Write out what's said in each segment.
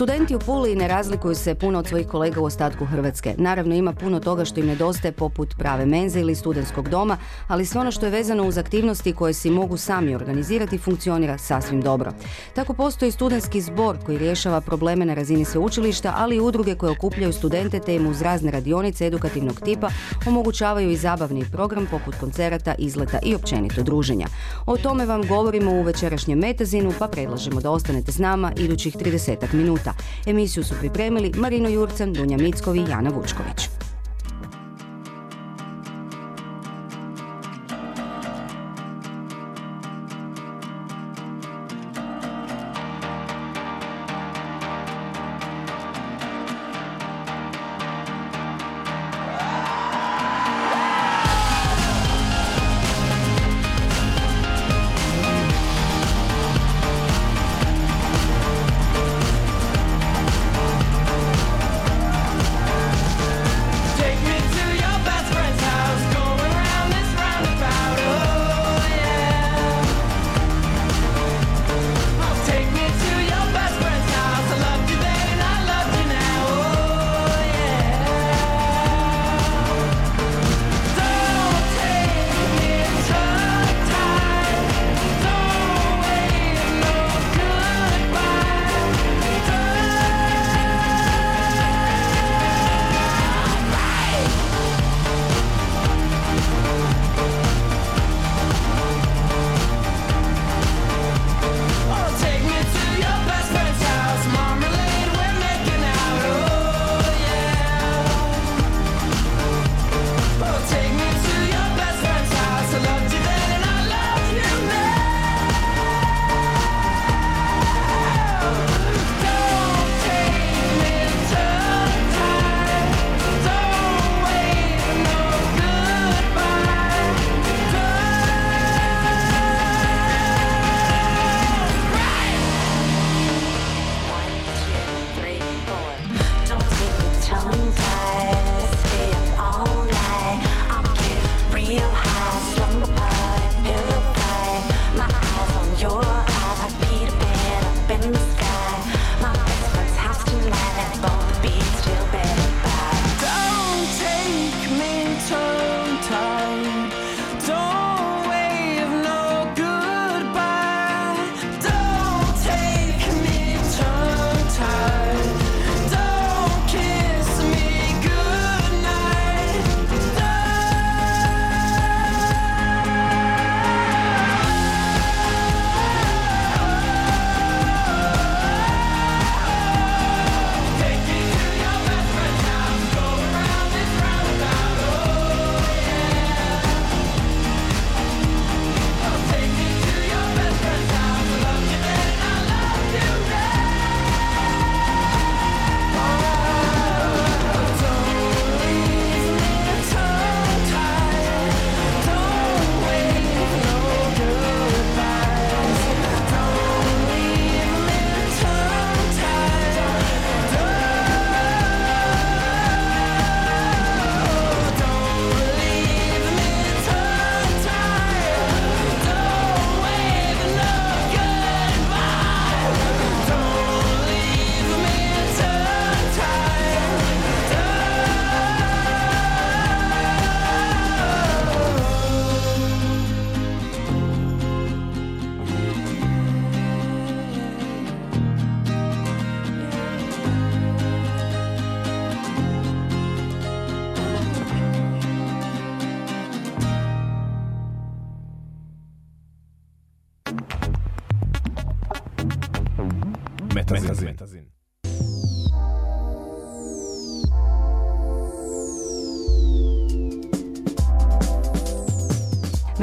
Studenti u Puli ne razlikuju se puno od svojih kolega u ostatku Hrvatske. Naravno ima puno toga što im nedostaje poput prave menze ili studentskog doma, ali sve ono što je vezano uz aktivnosti koje si mogu sami organizirati funkcionira sasvim dobro. Tako postoji studentski zbor koji rješava probleme na razini sveučilišta, ali i udruge koje okupljaju studente te im uz razne radionice edukativnog tipa omogućavaju i zabavni program poput koncerata, izleta i općenito druženja. O tome vam govorimo u večerašnjem Metazinu, pa predlažemo da ostanete s nama idućih 30 minuta. Emisiju su pripremili Marino Jurcan, Dunja Mickovi i Jana Vučković.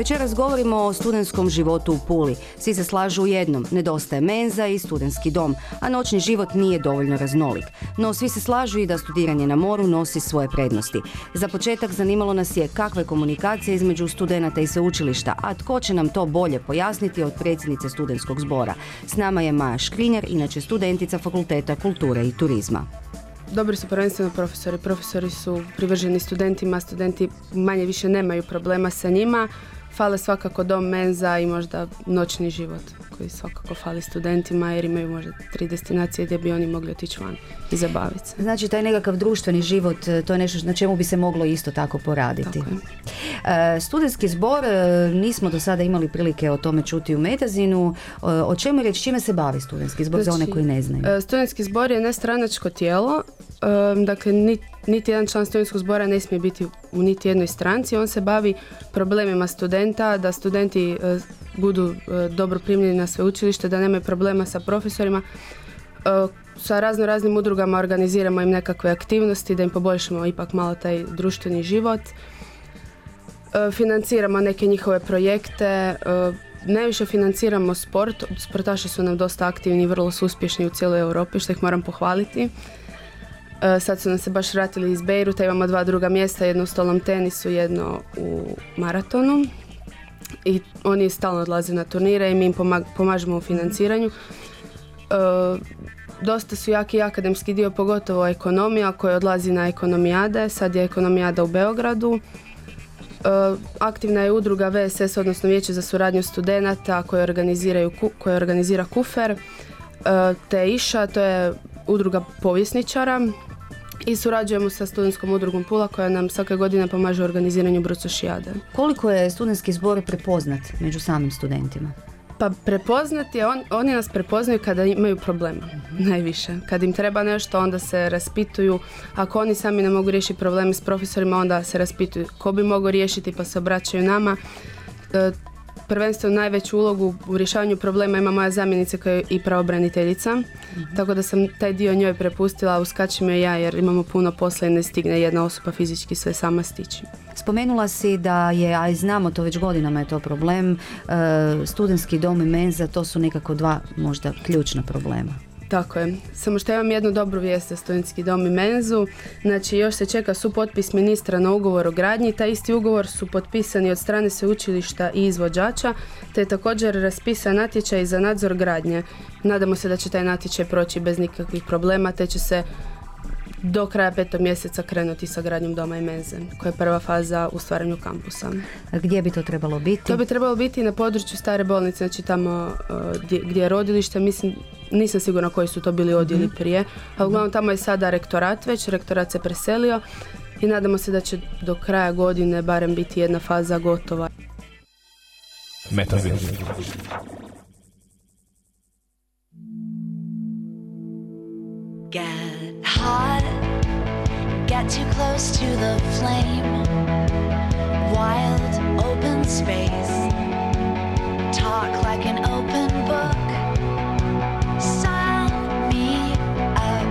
Večeras govorimo o studentskom životu u Puli. Svi se slažu u jednom, nedostaje menza i studentski dom, a noćni život nije dovoljno raznolik. No svi se slažu i da studiranje na moru nosi svoje prednosti. Za početak zanimalo nas je kakva je komunikacija između studenata i sveučilišta, a tko će nam to bolje pojasniti od predsjednice studentskog zbora. S nama je Maja Škrinjar, inače studentica Fakulteta kulture i turizma. Dobri su prvenstveno profesori. Profesori su privrženi studentima, studenti manje više nemaju problema sa njima. Fale svakako dom menza i možda noćni život koji svakako fali studentima jer imaju možda tri destinacije gdje bi oni mogli otići van i zabaviti se. Znači, taj nekakav društveni život, e, to je nešto na čemu bi se moglo isto tako poraditi. Tako. E, studentski zbor, e, nismo do sada imali prilike o tome čuti u Metazinu. E, o čemu je riječ, čime se bavi studentski zbor za one Znači, koji ne znaju? e, Studentski zbor je nestranačko tijelo, e, dakle ni- niti jedan član studentskog zbora ne smije biti u niti jednoj stranci. On se bavi problemima studenta, da studenti e, budu e, dobro primljeni na sveučilište, da nemaju problema sa profesorima. E, Sa razno raznim udrugama organiziramo im nekakve aktivnosti da im poboljšamo ipak malo taj društveni život. Financiramo neke njihove projekte, najviše financiramo sport, sportaši su nam dosta aktivni i vrlo su uspješni u cijeloj Europi, što ih moram pohvaliti. E, Sad su nam se baš vratili iz Beiruta, imamo dva druga mjesta, jedno u stolnom tenisu, jedno u maratonu. I oni stalno odlaze na turnire i mi im pomažemo u financiranju. E, dosta su jaki akademski dio, pogotovo ekonomija koja odlazi na ekonomijade. Sad je ekonomijada u Beogradu. E, aktivna je udruga VSS, odnosno Vijeće za suradnju studenata koje, organiziraju, koje organizira Kufer. Te IŠA, to je udruga povjesničara. I surađujemo sa studentskom udrugom Pula koja nam svake godine pomaže u organiziranju Brucošijade. Koliko je studentski zbor prepoznat među samim studentima? Pa prepoznati je, on, oni nas prepoznaju kada imaju problema, najviše. Kad im treba nešto, onda se raspituju. Ako oni sami ne mogu riješiti probleme s profesorima, onda se raspituju ko bi mogao riješiti, pa se obraćaju nama. E, prvenstveno najveću ulogu u rješavanju problema ima moja zamjenica koja je i pravobraniteljica. Tako da sam taj dio njoj prepustila, a uskačem joj ja jer imamo puno posla i ne stigne jedna osoba fizički sve sama stići. Spomenula si da je, a i znamo to već godinama je to problem, e, studentski dom i menza, to su nekako dva možda ključna problema. Tako je. Samo što imam jednu dobru vijest za studentski dom i menzu. Znači, još se čeka supotpis ministra na ugovor o gradnji. Taj isti ugovor su potpisani od strane sveučilišta i izvođača, te je također raspisan natječaj za nadzor gradnje. Nadamo se da će taj natječaj proći bez nikakvih problema, te će se do kraja petog mjeseca krenuti sa gradnjom doma i menze, koja je prva faza u stvaranju kampusa. Gdje bi to trebalo biti? To bi trebalo biti na području stare bolnice, znači tamo uh, gdje, gdje je rodilište, mislim, nisam sigurna koji su to bili odjeli prije, ali uglavnom tamo je sada rektorat već, rektorat se preselio i nadamo se da će do kraja godine barem biti jedna faza gotova. Metazin. Get hot, get too close to the flame. Wild open space, talk like an open book. Sign me up,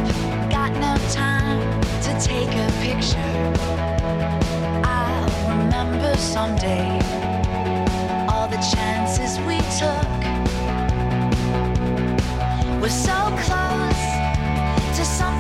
got no time to take a picture. I'll remember someday all the chances we took. We're so close to something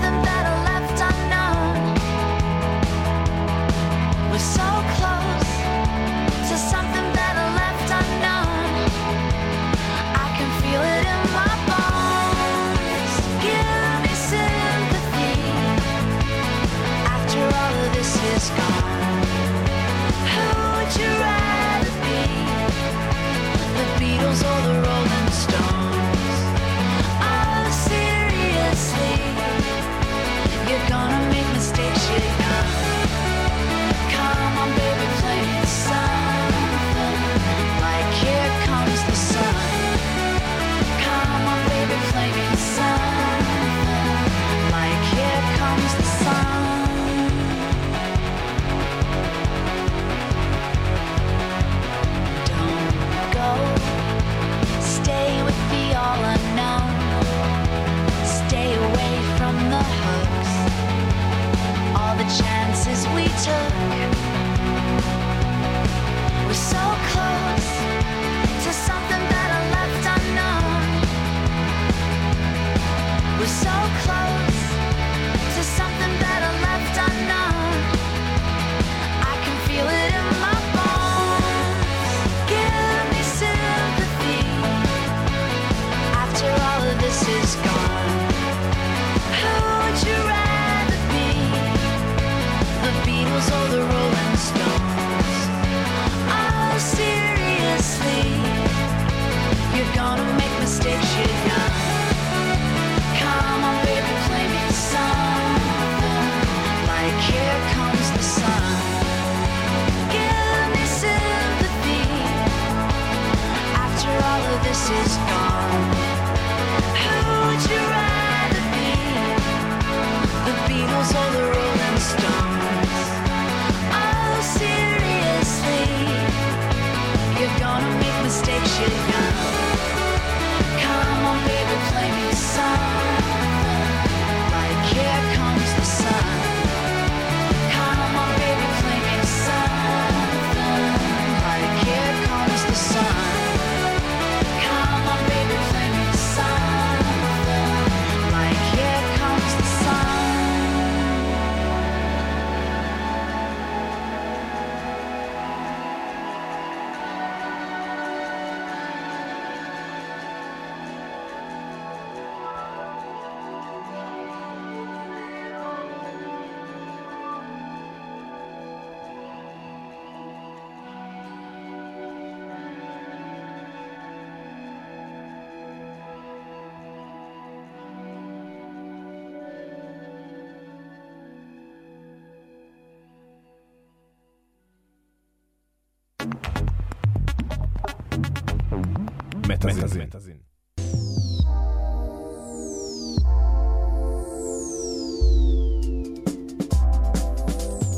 Metazin.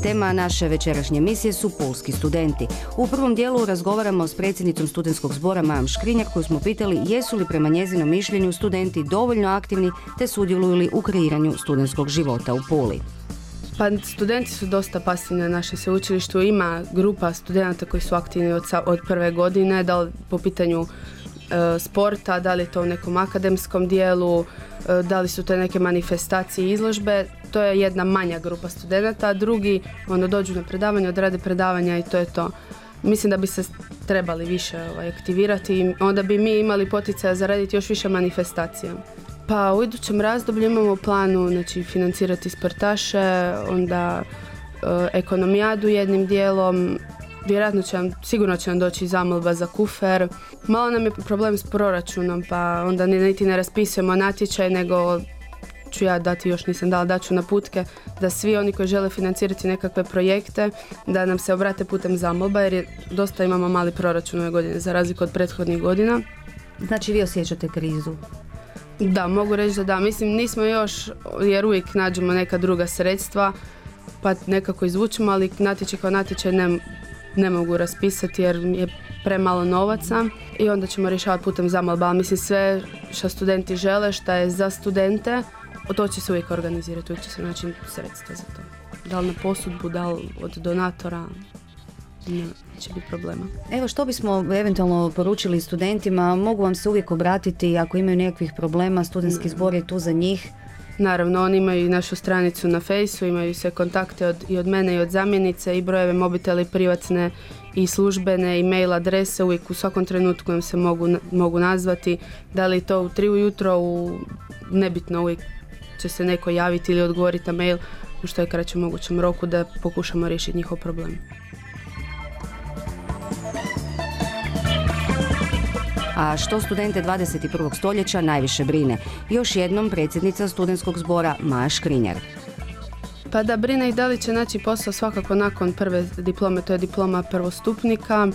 Tema naše večerašnje emisije su polski studenti. U prvom dijelu razgovaramo s predsjednicom studentskog zbora Majom Škrinjak koju smo pitali jesu li prema njezinom mišljenju studenti dovoljno aktivni te sudjeluju li u kreiranju studentskog života u Puli. Pa studenti su dosta pasivni na našem sveučilištu. Ima grupa studenata koji su aktivni od, od prve godine, da li po pitanju sporta, da li je to u nekom akademskom dijelu, e, da li su to neke manifestacije i izložbe. To je jedna manja grupa studenata, a drugi ono, dođu na predavanje, odrade predavanja i to je to. Mislim da bi se trebali više ovaj, aktivirati i onda bi mi imali poticaja zaraditi još više manifestacija. Pa u idućem razdoblju imamo planu znači, financirati sportaše, onda e, ekonomijadu jednim dijelom, vjerojatno će nam, sigurno će nam doći zamolba za kufer. Malo nam je problem s proračunom, pa onda ni, niti ne raspisujemo natječaj, nego ću ja dati, još nisam dala, daću naputke da svi oni koji žele financirati nekakve projekte, da nam se obrate putem zamolba, jer je, dosta imamo mali proračun ove godine, za razliku od prethodnih godina. Znači vi osjećate krizu. Da, mogu reći da da. Mislim, nismo još, jer uvijek nađemo neka druga sredstva, pa nekako izvučemo, ali natječaj kao natječaj ne, ne mogu raspisati jer je premalo novaca i onda ćemo rješavati putem zamolba. Ali mislim, sve što studenti žele, šta je za studente, to će se uvijek organizirati, uvijek će se naći sredstva za to. Da li na posudbu, da li od donatora, neće biti problema. Evo što bismo eventualno poručili studentima, mogu vam se uvijek obratiti ako imaju nekakvih problema, studentski zbor je tu za njih. Naravno, oni imaju i našu stranicu na fejsu, imaju sve kontakte od, i od mene i od zamjenice i brojeve mobitela i privatne i službene i mail adrese uvijek u svakom trenutku im se mogu, mogu nazvati. Da li to u tri ujutro, u nebitno uvijek će se neko javiti ili odgovoriti na mail u što je kraćem mogućem roku da pokušamo riješiti njihov problem. A što studente 21. stoljeća najviše brine? Još jednom predsjednica studentskog zbora Maja Škrinjar. Pa da brine ih da li će naći posao svakako nakon prve diplome, to je diploma prvostupnika.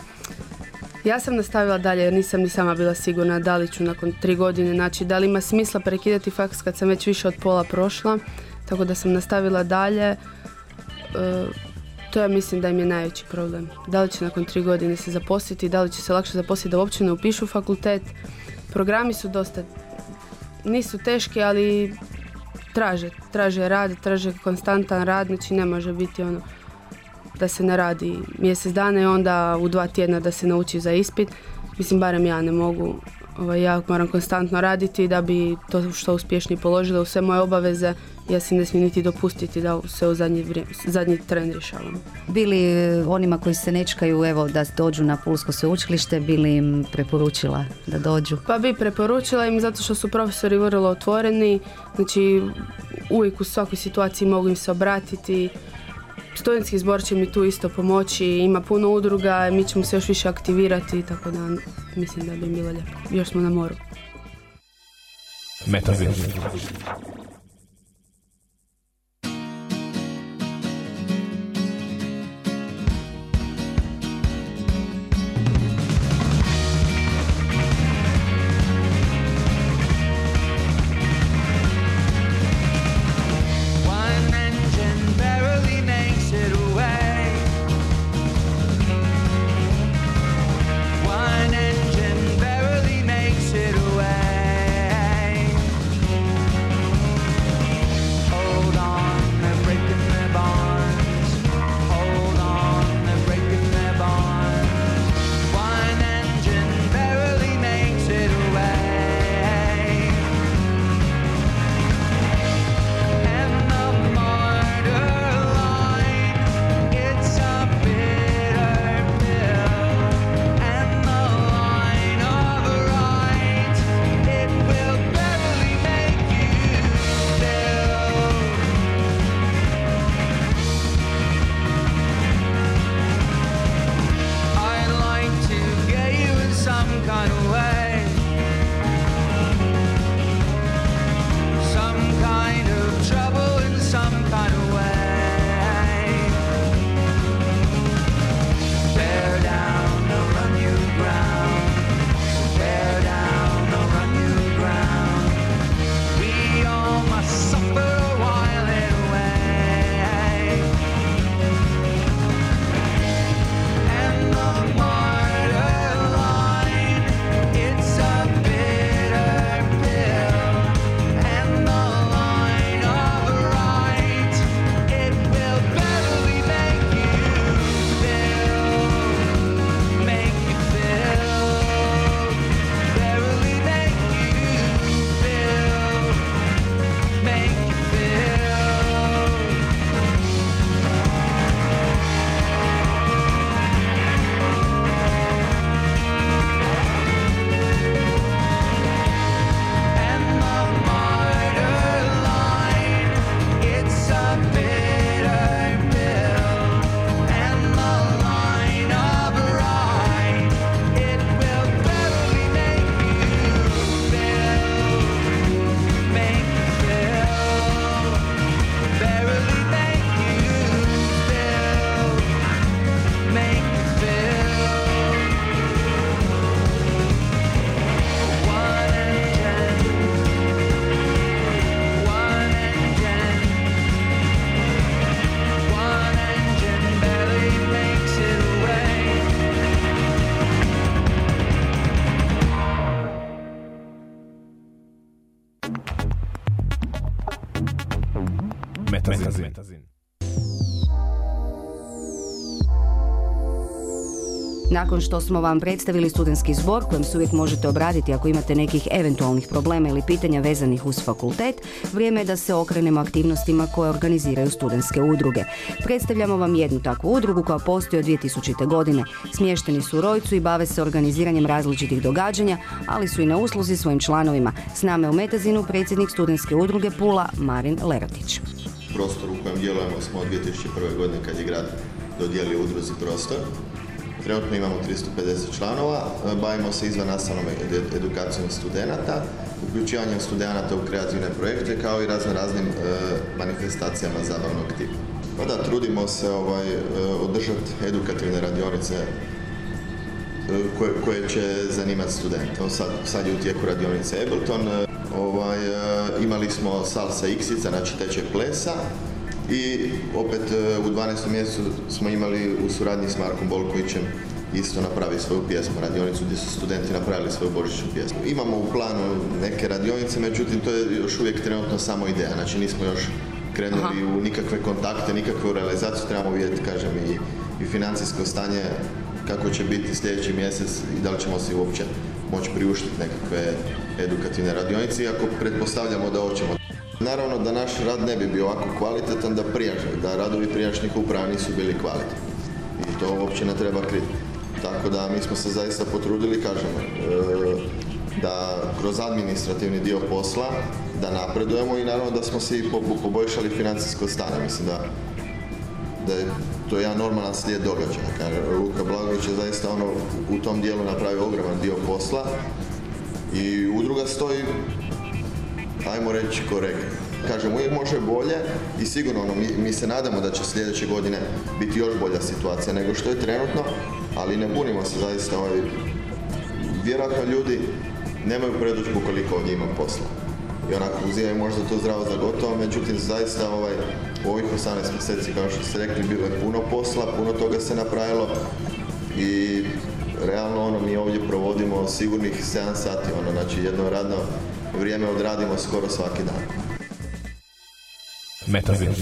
Ja sam nastavila dalje jer nisam ni sama bila sigurna da li ću nakon tri godine naći, da li ima smisla prekidati faks kad sam već više od pola prošla, tako da sam nastavila dalje. E, to ja mislim da im je najveći problem. Da li će nakon tri godine se zaposliti, da li će se lakše zaposliti da uopće ne upišu fakultet. Programi su dosta, nisu teški, ali traže, traže rad, traže konstantan rad, znači ne može biti ono da se ne radi mjesec dana i onda u dva tjedna da se nauči za ispit. Mislim, barem ja ne mogu, ovaj, ja moram konstantno raditi da bi to što uspješnije položila u sve moje obaveze. Ja si ne smijem niti dopustiti da sve u zadnji, vrijeme, zadnji tren rješavam. Bili e, onima koji se nečkaju evo da dođu na Pulsko sveučilište, bili im preporučila da dođu. Pa bi preporučila im zato što su profesori vrlo otvoreni, znači uvijek u svakoj situaciji mogu im se obratiti. Studentski zbor će mi tu isto pomoći, ima puno udruga, mi ćemo se još više aktivirati, tako da mislim da bi im bilo lijepo. Još smo na moru. Metazin. Nakon što smo vam predstavili studentski zbor kojem se uvijek možete obraditi ako imate nekih eventualnih problema ili pitanja vezanih uz fakultet, vrijeme je da se okrenemo aktivnostima koje organiziraju studentske udruge. Predstavljamo vam jednu takvu udrugu koja postoji od 2000. godine. Smješteni su u Rojcu i bave se organiziranjem različitih događanja, ali su i na usluzi svojim članovima. S nama je u Metazinu predsjednik studentske udruge Pula Marin Lerotić. prostor u kojem djelujemo smo od 2001. godine kad je grad dodijelio udruzi prostor. Trenutno imamo 350 članova, e, bavimo se izvan nastavnom ed- edukacijom studenata, uključivanjem studenata u kreativne projekte kao i razno raznim e, manifestacijama zabavnog tipa. Pa da, trudimo se ovaj, e, održati edukativne radionice koje, koje će zanimati studente. Evo Sad, sad je u tijeku radionica Ableton. Ovaj, imali smo salsa iksica, znači tečaj plesa. I opet e, u 12. mjesecu smo imali u suradnji s Markom Bolkovićem isto napravi svoju pjesmu, radionicu gdje su studenti napravili svoju božićnu pjesmu. Imamo u planu neke radionice, međutim to je još uvijek trenutno samo ideja, znači nismo još krenuli u nikakve kontakte, nikakvu realizaciju, trebamo vidjeti, kažem, i, i financijsko stanje kako će biti sljedeći mjesec i da li ćemo si uopće moći priuštiti nekakve edukativne radionice, iako pretpostavljamo da hoćemo. Naravno da naš rad ne bi bio ovako kvalitetan da prijašnji, da radovi prijašnjih uprava nisu bili kvalitetni. I to uopće ne treba kriti. Tako da mi smo se zaista potrudili, kažemo, e, da kroz administrativni dio posla da napredujemo i naravno da smo se i po- poboljšali financijsko stanje. Mislim da da je to jedan normalan slijed događaja. Luka Blagović je zaista ono u tom dijelu napravio ogroman dio posla i udruga stoji, ajmo reći, korektno. Kažem, uvijek može bolje i sigurno ono, mi, mi se nadamo da će sljedeće godine biti još bolja situacija nego što je trenutno, ali ne bunimo se zaista ovaj, vjerojatno ljudi nemaju predođbu koliko ovdje ima posla. I onako uzimaju možda to zdravo za gotovo, međutim zaista ovaj, u ovih 18 mjeseci, kao što ste rekli, bilo je puno posla, puno toga se napravilo i realno ono mi ovdje provodimo sigurnih 7 sati, ono, znači jedno radno vrijeme odradimo skoro svaki dan. Metazin.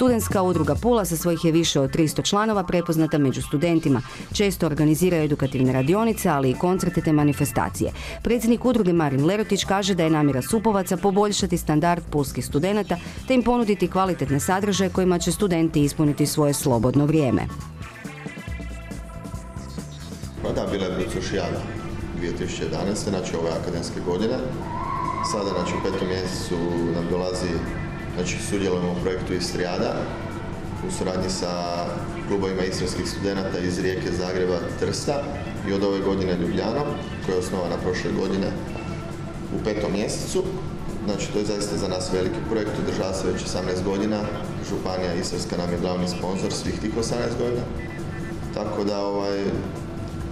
Studentska udruga Pula sa svojih je više od 300 članova prepoznata među studentima. Često organiziraju edukativne radionice, ali i koncerte te manifestacije. Predsjednik udruge Marin Lerotić kaže da je namjera Supovaca poboljšati standard pulskih studenata te im ponuditi kvalitetne sadržaje kojima će studenti ispuniti svoje slobodno vrijeme. Pa da, bila je Brucošijada 2011. znači ove akademske godine. Sada, znači u petom mjesecu nam dolazi, znači sudjelujemo u projektu Istrijada u suradnji sa klubovima istarskih studenata iz Rijeke, Zagreba, Trsta i od ove godine Ljubljanom, koja je osnovana prošle godine u petom mjesecu. Znači, to je zaista za nas veliki projekt, održava se već 18 godina. Županija Istarska nam je glavni sponsor svih tih 18 godina. Tako da, ovaj,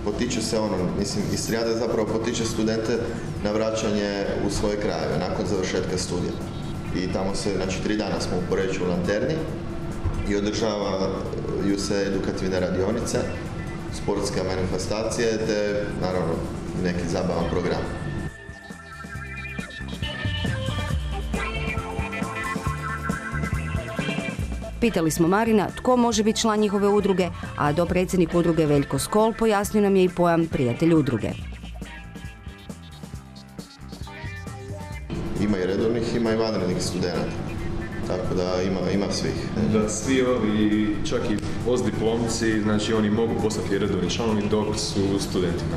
potiče se ono, mislim, Istrijada zapravo potiče studente na vraćanje u svoje krajeve nakon završetka studija. I tamo se, znači, tri dana smo u Poreču u Lanterni i održavaju se edukativne radionice, sportske manifestacije, te, naravno, neki zabavan program. Pitali smo Marina tko može biti član njihove udruge, a do predsjednik udruge Veljko Skol pojasnio nam je i pojam prijatelj udruge. Ima i vanrednih studenata. Tako da ima, ima svih. Da svi ovi, čak i postdiplomci, znači oni mogu postati redovni članovi dok su studentima.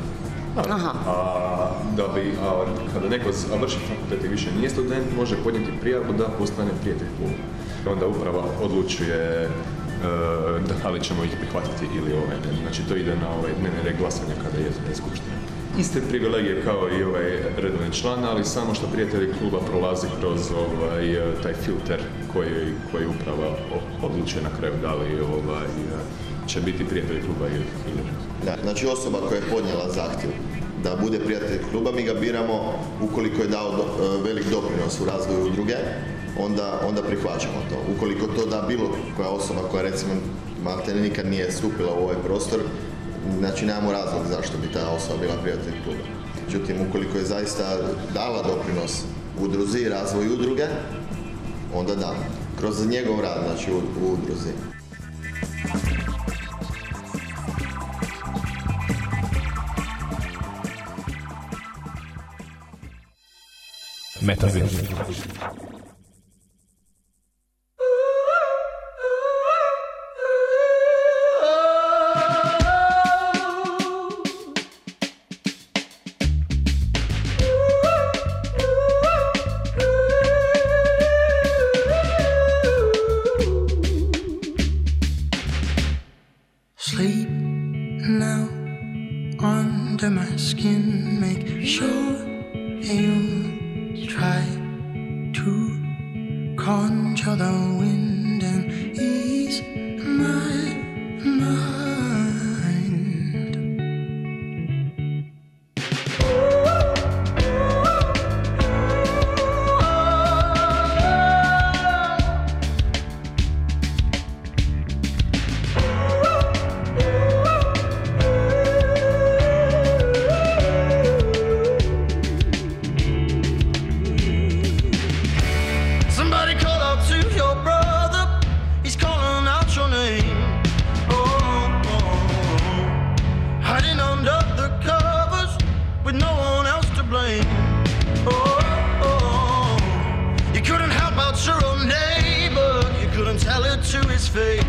Aha. A, da bi, a kada neko završi fakultet i više nije student, može podnijeti prijavu da postane prijatelj kluba. Onda uprava odlučuje e, da li ćemo ih prihvatiti ili ovaj ne. Znači to ide na ovaj dnevni red glasanja kada je je skupština. Iste privilegije kao i ovaj redovni član, ali samo što prijatelji kluba prolazi kroz ovaj, e, taj filter koji, koji uprava odlučuje na kraju da li ovaj, e, će biti prijatelj kluba ili, ne. Da, znači osoba koja je podnijela zahtjev da bude prijatelj kluba, mi ga biramo ukoliko je dao do- e, velik doprinos u razvoju udruge, onda, onda prihvaćamo to. Ukoliko to da bilo koja osoba koja recimo malte nikad nije stupila u ovaj prostor, znači nemamo razlog zašto bi ta osoba bila prijatelj kluba. Međutim, ukoliko je zaista dala doprinos udruzi i razvoju udruge, onda da. Kroz njegov rad, znači u, u udruzi. blame. Oh, oh, you couldn't help out your own neighbor, you couldn't tell it to his face.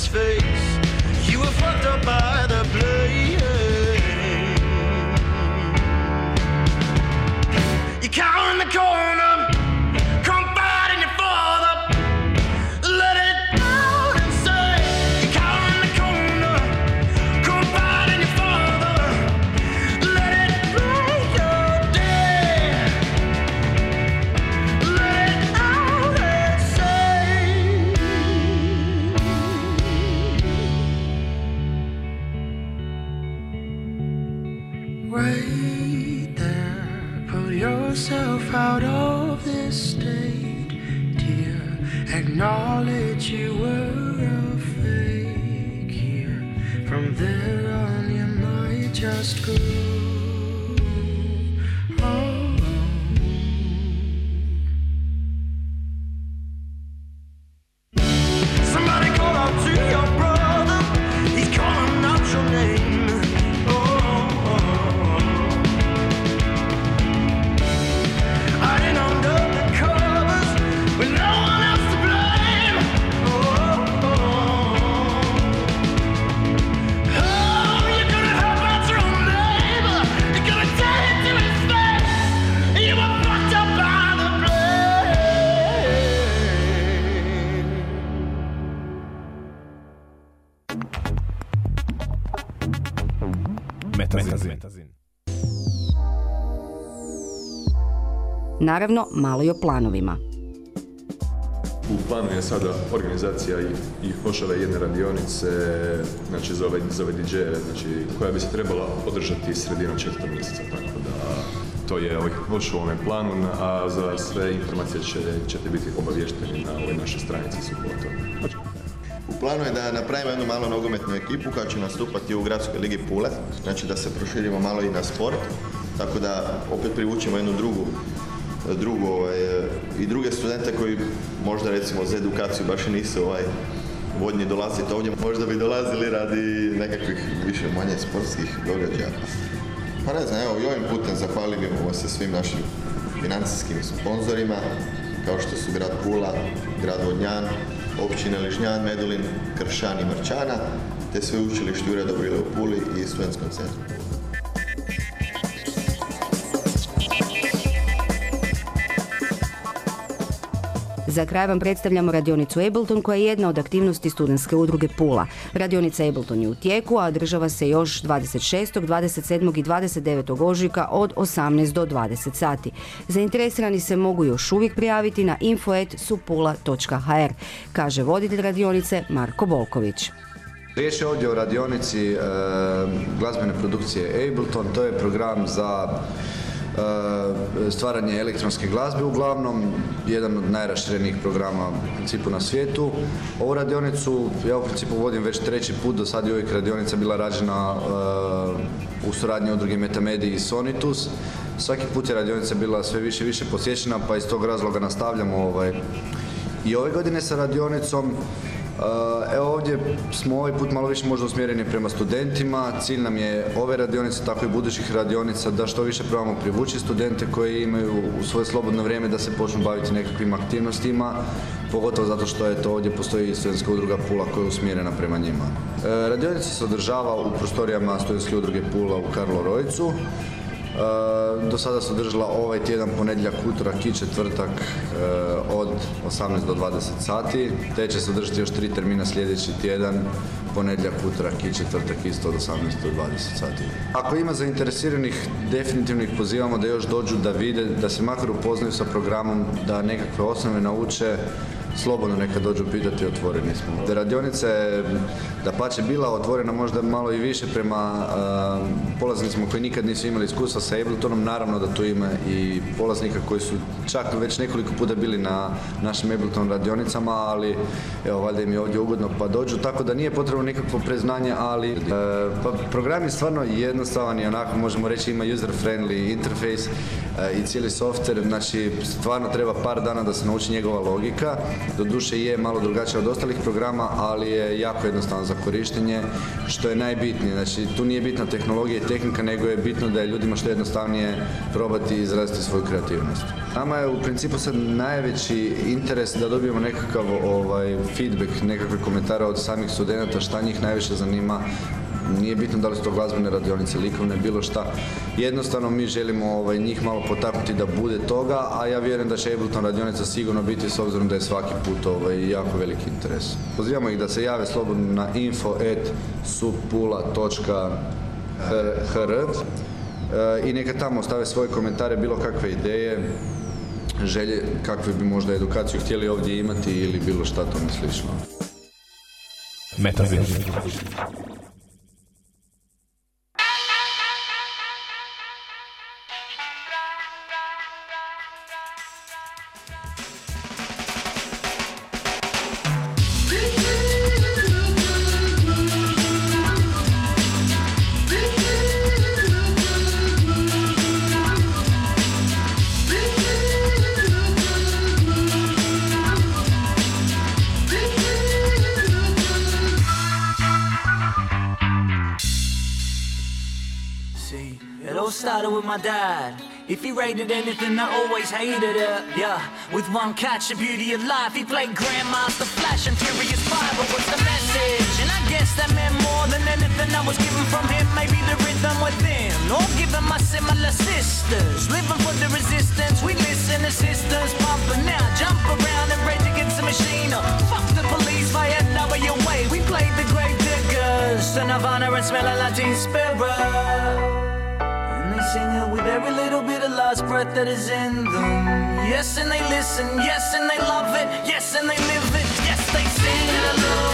his face. Naravno, malo i o planovima. U planu je sada organizacija i, i jedne radionice, znači za ove, za ove DJ-e, znači koja bi se trebala održati sredinom četvrtog mjeseca, tako da to je ovaj, još u ovome planu, a za sve informacije će, ćete biti obavješteni na ovoj našoj stranici subotom. U planu je da napravimo jednu malu nogometnu ekipu koja će nastupati u Gradskoj ligi Pule, znači da se proširimo malo i na sport, tako da opet privučemo jednu drugu, drugu ovaj, i druge studente koji možda recimo za edukaciju baš nisu ovaj, vodnji dolaziti ovdje, možda bi dolazili radi nekakvih više manje sportskih događaja. Pa ne znam, evo i ovim putem zahvaljujemo se svim našim financijskim sponzorima, kao što su grad Pula, grad Vodnjan, općine Ližnjan, Medulin, Kršan i Marčana, te sve učilište Jure Dobrile u Puli i studentskom centru. Za kraj vam predstavljamo radionicu Ableton koja je jedna od aktivnosti studentske udruge Pula. Radionica Ableton je u tijeku, a održava se još 26., 27. i 29. ožujka od 18 do 20 sati. Zainteresirani se mogu još uvijek prijaviti na info.supula.hr, kaže voditelj radionice Marko Bolković. Riječ je ovdje o radionici e, glazbene produkcije Ableton, to je program za stvaranje elektronske glazbe uglavnom, jedan od najraširenijih programa u principu na svijetu. Ovu radionicu ja u principu vodim već treći put, do sad je uvijek radionica bila rađena e, u suradnji udruge Metamediji i Sonitus. Svaki put je radionica bila sve više i više posjećena, pa iz tog razloga nastavljamo ovaj, i ove godine sa radionicom. Uh, Evo ovdje smo ovaj put malo više možda usmjereni prema studentima. Cilj nam je ove radionice, tako i budućih radionica, da što više probamo privući studente koji imaju u svoje slobodno vrijeme da se počnu baviti nekakvim aktivnostima, pogotovo zato što je to ovdje postoji studentska udruga Pula koja je usmjerena prema njima. E, radionica se održava u prostorijama studentske udruge Pula u Karlo Rojcu. E, do sada se održala ovaj tjedan ponedjeljak, utorak i četvrtak e, od 18 do 20 sati, te će se održati još tri termina sljedeći tjedan, ponedjeljak, utorak i četvrtak isto od 18 do 20 sati. Ako ima zainteresiranih, definitivno ih pozivamo da još dođu da vide, da se makar upoznaju sa programom, da nekakve osnove nauče, slobodno neka dođu pitati, otvoreni smo. Da radionica je, da pače bila otvorena možda malo i više prema uh, polaznicima koji nikad nisu imali iskustva sa Abletonom, naravno da tu ima i polaznika koji su čak već nekoliko puta bili na našim Ableton radionicama, ali evo, valjda im je ovdje ugodno pa dođu, tako da nije potrebno nikakvo preznanje, ali uh, pa program je stvarno jednostavan i onako možemo reći ima user friendly interface. E, i cijeli softver, znači stvarno treba par dana da se nauči njegova logika. Doduše je malo drugačija od ostalih programa, ali je jako jednostavno za korištenje, što je najbitnije. Znači tu nije bitna tehnologija i tehnika, nego je bitno da je ljudima što jednostavnije probati izraziti svoju kreativnost. Nama je u principu sad najveći interes da dobijemo nekakav ovaj, feedback, nekakve komentare od samih studenata, šta njih najviše zanima, nije bitno da li su to glazbene radionice, likovne, bilo šta. Jednostavno mi želimo ovaj, njih malo potaknuti da bude toga, a ja vjerujem da će Ableton radionica sigurno biti s obzirom da je svaki put ovaj, jako veliki interes. Pozivamo ih da se jave slobodno na info.supula.hr e, i neka tamo ostave svoje komentare, bilo kakve ideje, želje, kakve bi možda edukaciju htjeli ovdje imati ili bilo šta tome slično. Metavir. My dad. If he rated anything, I always hated it. Yeah, with one catch, the beauty of life. He played Grandmaster Flash and Furious Five, but what's the message? And I guess that meant more than anything I was given from him. Maybe the rhythm within, or given my similar sisters. Living for the resistance, we listen to sisters pumping now. Jump around and rage against the machine. Or fuck the police, fire now your way. We played the grave diggers, to Nirvana and smell a Latin spirit. And they sing it with every little bit of last breath that is in them. Yes, and they listen. Yes, and they love it. Yes, and they live it. Yes, they sing it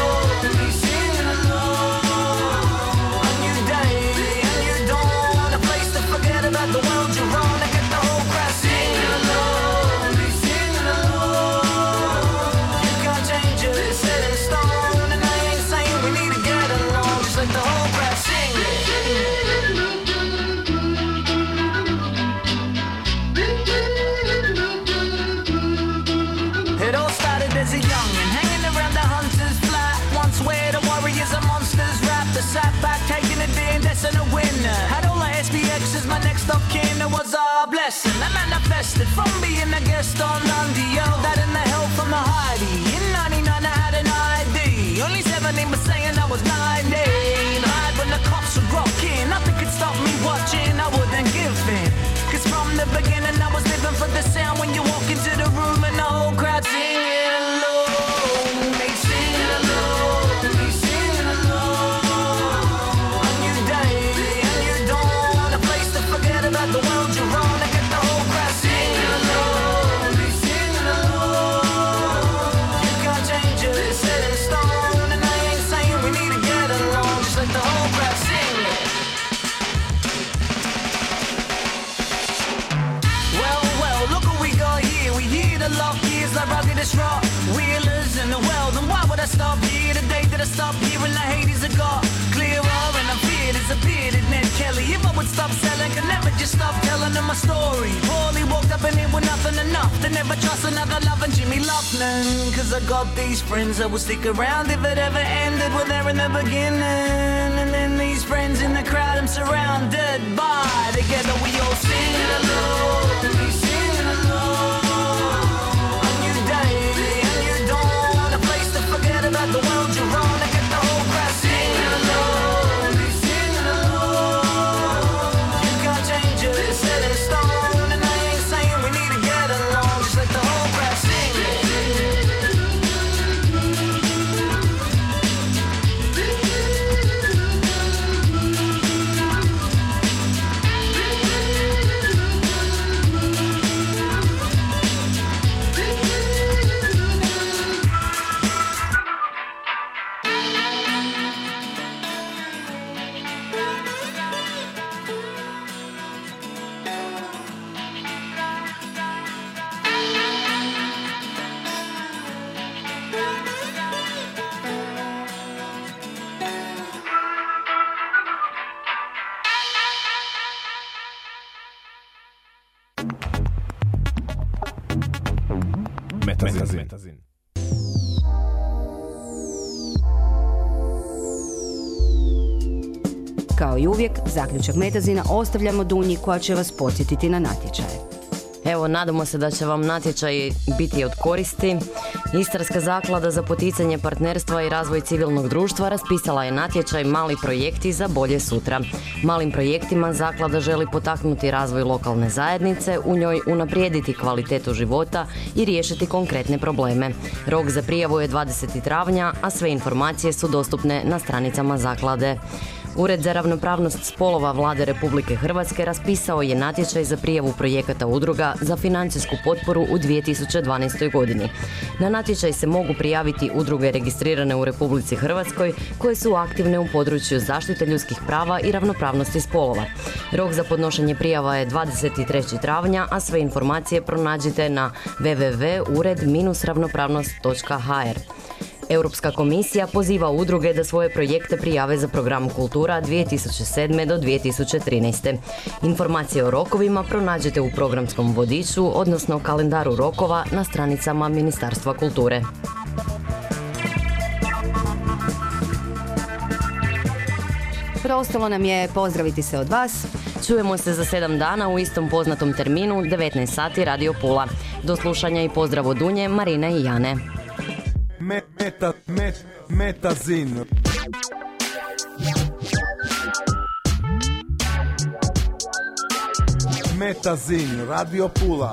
from being a guest on. Yo, that in the help from the Heidi. In 99, I had an ID. Only 17, but saying I was 19. Hide when the cops would rock in. Nothing could stop me watching, I wouldn't give in. Cause from the beginning, I was living for the sound when you walk into the room and story. Poorly walked up in here with nothing enough to never trust another love and Jimmy Laughlin. Cause I got these friends that will stick around if it ever ended. Well, there in the beginning. And then these friends in the crowd I'm surrounded by. Together we all sing along. We zaključak Metazina ostavljamo Dunji koja će vas podsjetiti na natječaje. Evo, nadamo se da će vam natječaj biti od koristi. Istarska zaklada za poticanje partnerstva i razvoj civilnog društva raspisala je natječaj Mali projekti za bolje sutra. Malim projektima zaklada želi potaknuti razvoj lokalne zajednice, u njoj unaprijediti kvalitetu života i riješiti konkretne probleme. Rok za prijavu je 20. travnja, a sve informacije su dostupne na stranicama zaklade. Ured za ravnopravnost spolova Vlade Republike Hrvatske raspisao je natječaj za prijavu projekata udruga za financijsku potporu u 2012. godini. Na natječaj se mogu prijaviti udruge registrirane u Republici Hrvatskoj koje su aktivne u području zaštite ljudskih prava i ravnopravnosti spolova. Rok za podnošenje prijava je 23. travnja, a sve informacije pronađite na www.ured-ravnopravnost.hr. Europska komisija poziva udruge da svoje projekte prijave za program Kultura 2007. do 2013. Informacije o rokovima pronađete u programskom vodiču, odnosno kalendaru rokova na stranicama Ministarstva kulture. Preostalo nam je pozdraviti se od vas. Čujemo se za 7 dana u istom poznatom terminu, 19 sati, Radio Pula. Do slušanja i pozdrav od Dunje, Marine i Jane. Me, meta, met, metazin. Metazin, Radio Pula,